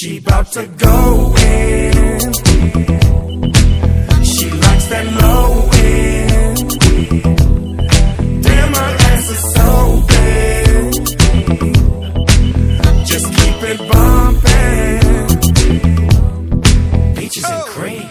She bout to go in. She likes that low end. Damn, her ass is so big. Just keep it bumping. Peaches and cream.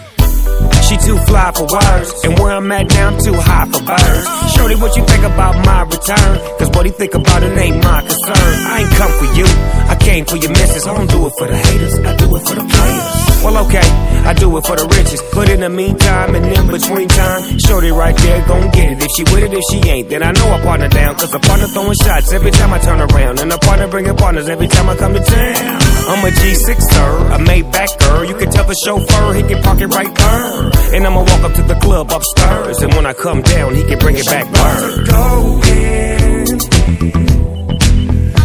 She too fly for words, and where I'm at now, I'm too high for birds. Shorty, what you think about my return? Cause what he think about it ain't my concern. I ain't come for you, I came for your I don't do it for the haters, I do it for the players. Well, okay, I do it for the riches. But in the meantime and in between time, Shorty right there gon' get it. If she with it, if she ain't, then I know I partner down. Cause a partner throwing shots every time I turn around. And a partner bringing partners every time I come to town. I'm a G6er, a Maybach girl. You can tell the chauffeur he can park it right there. And I'ma walk up to the club upstairs. And when I come down, he can bring it back word. Go in.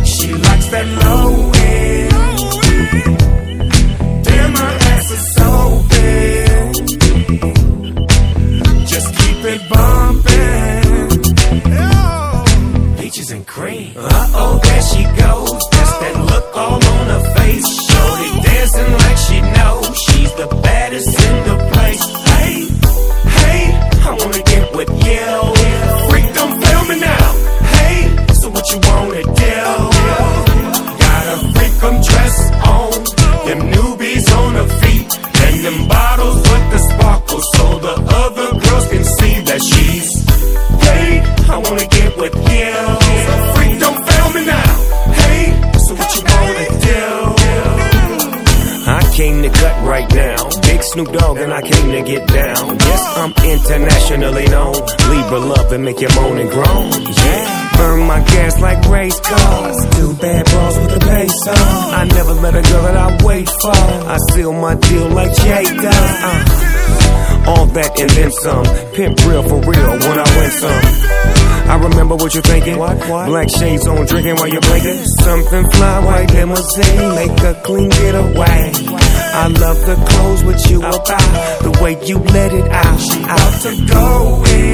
She likes that low. Damn, Snoop Dogg and I came to get down. Yes, I'm internationally known. Libra love and make you moan and groan. Yeah. Burn my gas like race cars. Two bad bras with the bass on. I never let a girl that I wait for. I seal my deal like Jay does. Uh. All that and then some. Pimp real for real when I win some. I remember what you're thinking. What, what? Black shades on, drinking while you're blinking. Something fly, white limousine, make a clean getaway. I love the clothes with you about, the way you let it out. She out to go in.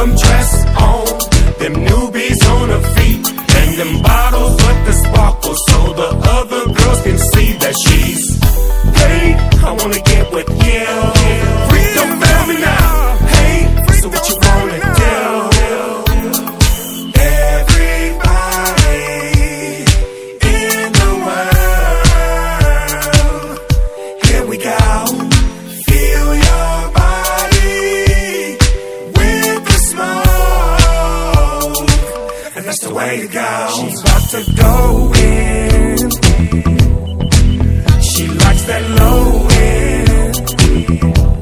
A freak, way to go. She's about to go in. She likes that low end.